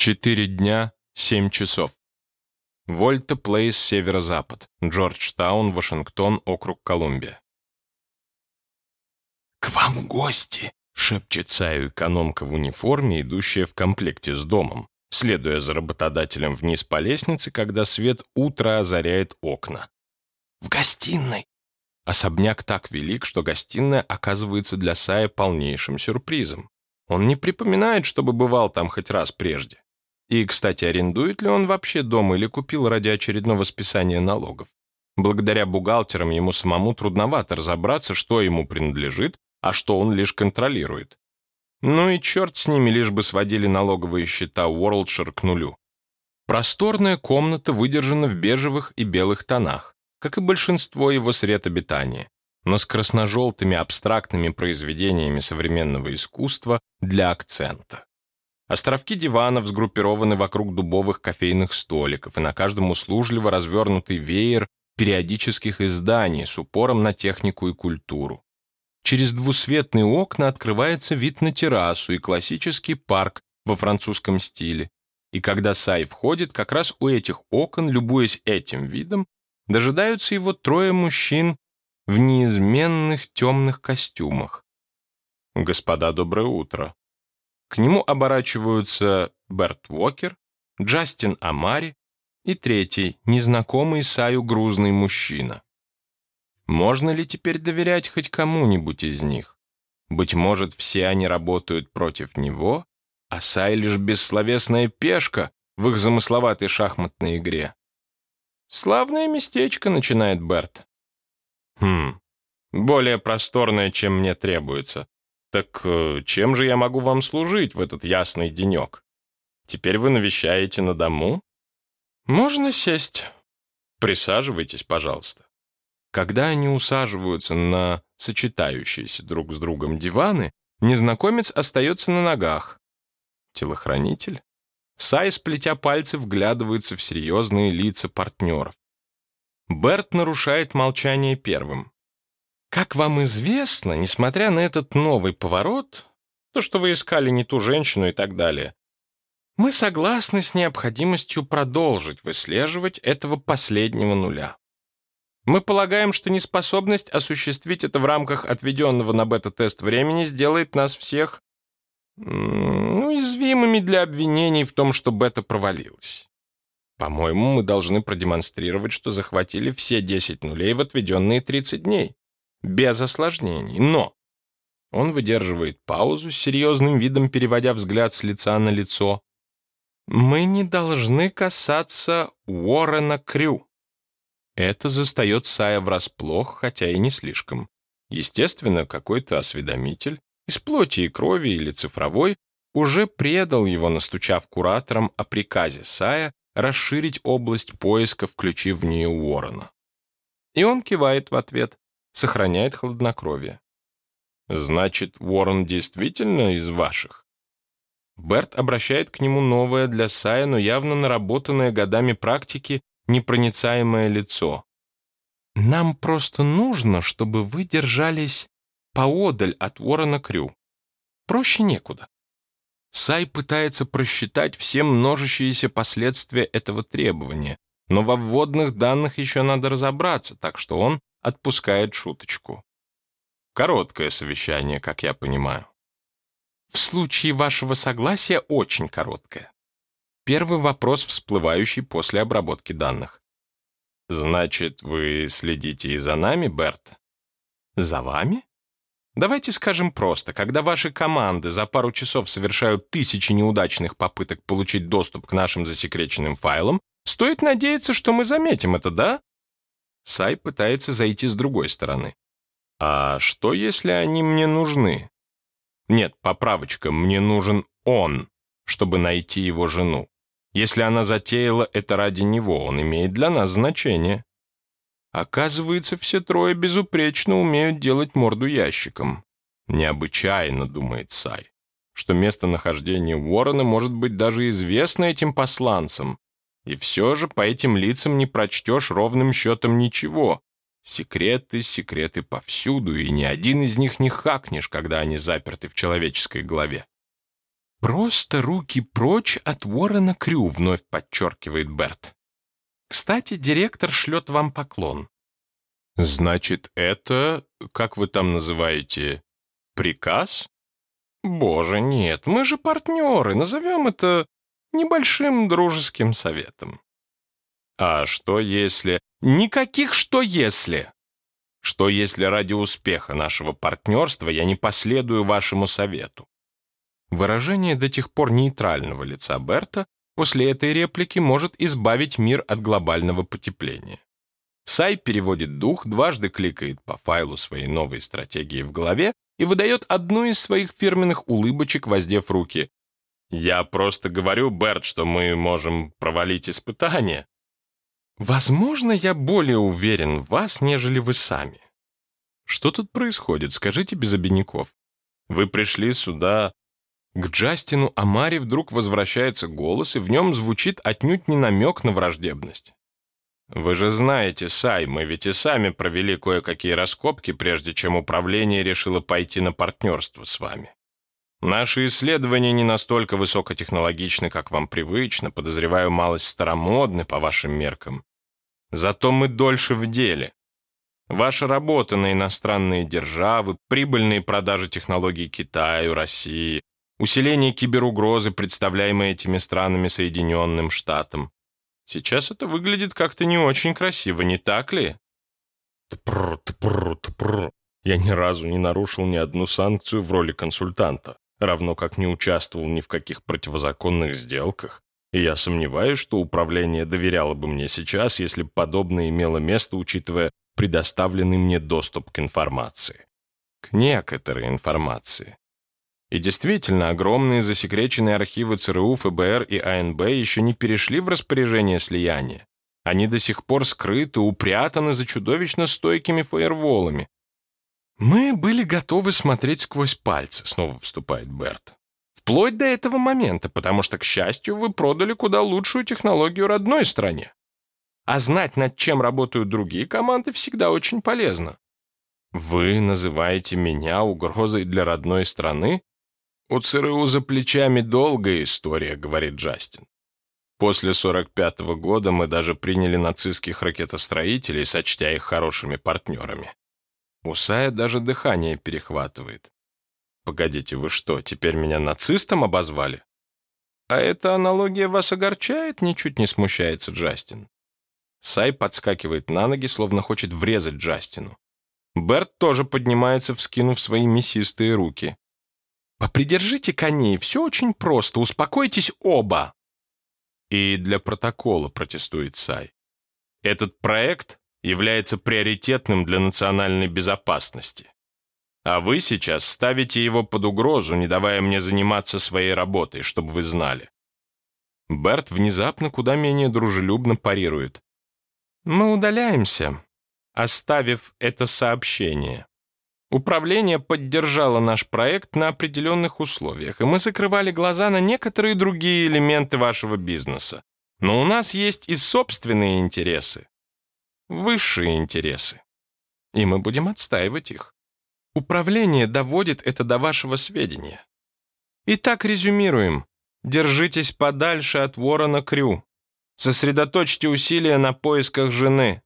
Четыре дня, семь часов. Вольта Плейс, северо-запад. Джорджтаун, Вашингтон, округ Колумбия. «К вам гости!» — шепчет Саю экономка в униформе, идущая в комплекте с домом, следуя за работодателем вниз по лестнице, когда свет утра озаряет окна. «В гостиной!» Особняк так велик, что гостиная оказывается для Сая полнейшим сюрпризом. Он не припоминает, чтобы бывал там хоть раз прежде. И, кстати, арендует ли он вообще дом или купил ради очередного списания налогов? Благодаря бухгалтерам ему самому трудновато разобраться, что ему принадлежит, а что он лишь контролирует. Ну и черт с ними, лишь бы сводили налоговые счета Уорлдшир к нулю. Просторная комната выдержана в бежевых и белых тонах, как и большинство его сред обитания, но с красно-желтыми абстрактными произведениями современного искусства для акцента. Островки диванов сгруппированы вокруг дубовых кофейных столиков, и на каждом услужливо развернутый веер периодических изданий с упором на технику и культуру. Через двусветные окна открывается вид на террасу и классический парк во французском стиле. И когда Сай входит, как раз у этих окон, любуясь этим видом, дожидаются его трое мужчин в неизменных темных костюмах. «Господа, доброе утро», к нему оборачиваются Берт Уокер, Джастин Амари и третий, незнакомый Саю грузный мужчина. Можно ли теперь доверять хоть кому-нибудь из них? Быть может, все они работают против него, а Сай лишь бессловесная пешка в их замысловатой шахматной игре. «Славное местечко», — начинает Берт. «Хм, более просторное, чем мне требуется. «Так э, чем же я могу вам служить в этот ясный денек? Теперь вы навещаете на дому?» «Можно сесть. Присаживайтесь, пожалуйста». Когда они усаживаются на сочетающиеся друг с другом диваны, незнакомец остается на ногах. Телохранитель? Сай, сплетя пальцы, вглядывается в серьезные лица партнеров. Берт нарушает молчание первым. Как вам известно, несмотря на этот новый поворот, то, что вы искали не ту женщину и так далее, мы согласны с необходимостью продолжить выслеживать этого последнего нуля. Мы полагаем, что неспособность осуществить это в рамках отведенного на бета-тест времени сделает нас всех ну, уязвимыми для обвинений в том, что бета провалилась. По-моему, мы должны продемонстрировать, что захватили все 10 нулей в отведенные 30 дней без осложнений. Но он выдерживает паузу с серьезным видом, переводя взгляд с лица на лицо. «Мы не должны касаться Уоррена Крю». Это застает Сая врасплох, хотя и не слишком. Естественно, какой-то осведомитель, из плоти и крови или цифровой, уже предал его, настучав кураторам о приказе Сая расширить область поиска, включив в нее Уоррена. И он кивает в ответ сохраняет хладнокровие. Значит, Уоррен действительно из ваших? Берт обращает к нему новое для Сая, но явно наработанное годами практики непроницаемое лицо. «Нам просто нужно, чтобы вы держались поодаль от Уоррена Крю. Проще некуда». Сай пытается просчитать все множащиеся последствия этого требования, но во вводных данных еще надо разобраться, так что он отпускает шуточку. Короткое совещание, как я понимаю. В случае вашего согласия очень короткое. Первый вопрос, всплывающий после обработки данных. Значит, вы следите и за нами, Берт? За вами? Давайте скажем просто, когда ваши команды за пару часов совершают тысячи неудачных попыток получить доступ к нашим засекреченным файлам, стоит надеяться, что мы заметим это, да? Сай пытается зайти с другой стороны. «А что, если они мне нужны?» «Нет, поправочка, мне нужен он, чтобы найти его жену. Если она затеяла это ради него, он имеет для нас значение». Оказывается, все трое безупречно умеют делать морду ящиком. Необычайно, думает Сай, что местонахождение Уоррена может быть даже известно этим посланцам, и все же по этим лицам не прочтешь ровным счетом ничего. Секреты, секреты повсюду, и ни один из них не хакнешь, когда они заперты в человеческой голове. «Просто руки прочь от Уоррена Крю», — вновь подчеркивает Берт. «Кстати, директор шлет вам поклон». «Значит, это, как вы там называете, приказ?» «Боже, нет, мы же партнеры, назовем это небольшим дружеским советом». «А что если...» «Никаких «что если». Что если ради успеха нашего партнерства я не последую вашему совету? Выражение до тех пор нейтрального лица Берта после этой реплики может избавить мир от глобального потепления. Сай переводит дух, дважды кликает по файлу своей новой стратегии в голове и выдает одну из своих фирменных улыбочек, воздев руки. «Я просто говорю, Берт, что мы можем провалить испытание». «Возможно, я более уверен в вас, нежели вы сами». «Что тут происходит? Скажите без обиняков. Вы пришли сюда к Джастину Амари вдруг возвращается голос, и в нем звучит отнюдь не намек на враждебность. «Вы же знаете, Сай, мы ведь и сами провели кое-какие раскопки, прежде чем управление решило пойти на партнерство с вами. Наши исследования не настолько высокотехнологичны, как вам привычно, подозреваю, малость старомодны по вашим меркам. Зато мы дольше в деле. Ваша работа на иностранные державы, прибыльные продажи технологий Китаю, России, усиление киберугрозы, представляемой этими странами Соединенным Штатам. Сейчас это выглядит как-то не очень красиво, не так ли? Тпр, тпр, тпр. Я ни разу не нарушил ни одну санкцию в роли консультанта, равно как не участвовал ни в каких противозаконных сделках. И я сомневаюсь, что управление доверяло бы мне сейчас, если бы подобное имело место, учитывая предоставленный мне доступ к информации. К некоторой информации. И действительно, огромные засекреченные архивы ЦРУ, ФБР и АНБ еще не перешли в распоряжение слияния. Они до сих пор скрыты, упрятаны за чудовищно стойкими фаерволами. «Мы были готовы смотреть сквозь пальцы», — снова вступает Берт. «Вплоть до этого момента, потому что, к счастью, вы продали куда лучшую технологию родной стране. А знать, над чем работают другие команды, всегда очень полезно». «Вы называете меня угрозой для родной страны?» «У ЦРУ за плечами долгая история», — говорит Джастин. После 45-го года мы даже приняли нацистских ракетостроителей, сочтя их хорошими партнерами. У Сая даже дыхание перехватывает. «Погодите, вы что, теперь меня нацистом обозвали?» «А эта аналогия вас огорчает?» — ничуть не смущается Джастин. Сай подскакивает на ноги, словно хочет врезать Джастину. Берт тоже поднимается, вскинув свои мясистые руки. Попридержите коней, все очень просто, успокойтесь оба. И для протокола протестует Сай. Этот проект является приоритетным для национальной безопасности. А вы сейчас ставите его под угрозу, не давая мне заниматься своей работой, чтобы вы знали. Берт внезапно куда менее дружелюбно парирует. Мы удаляемся, оставив это сообщение. Управление поддержало наш проект на определенных условиях, и мы закрывали глаза на некоторые другие элементы вашего бизнеса. Но у нас есть и собственные интересы, высшие интересы, и мы будем отстаивать их. Управление доводит это до вашего сведения. Итак, резюмируем. Держитесь подальше от Ворона Крю. Сосредоточьте усилия на поисках жены.